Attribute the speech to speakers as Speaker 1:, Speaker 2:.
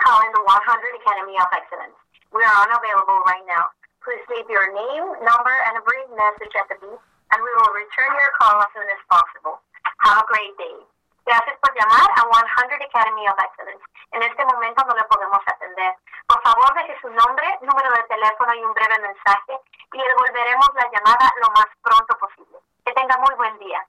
Speaker 1: Calling the 100 Academy of Excellence. We are unavailable right now. Please leave your name, number, and a brief message at the beep, and we will return your call as soon as possible. Have a great day. Gracias por llamar a 100 Academy of Excellence. En este momento no le podemos atender. Por favor, deje su nombre, número de teléfono y un breve mensaje y le devolveremos la llamada lo más pronto posible. Que tenga muy buen día.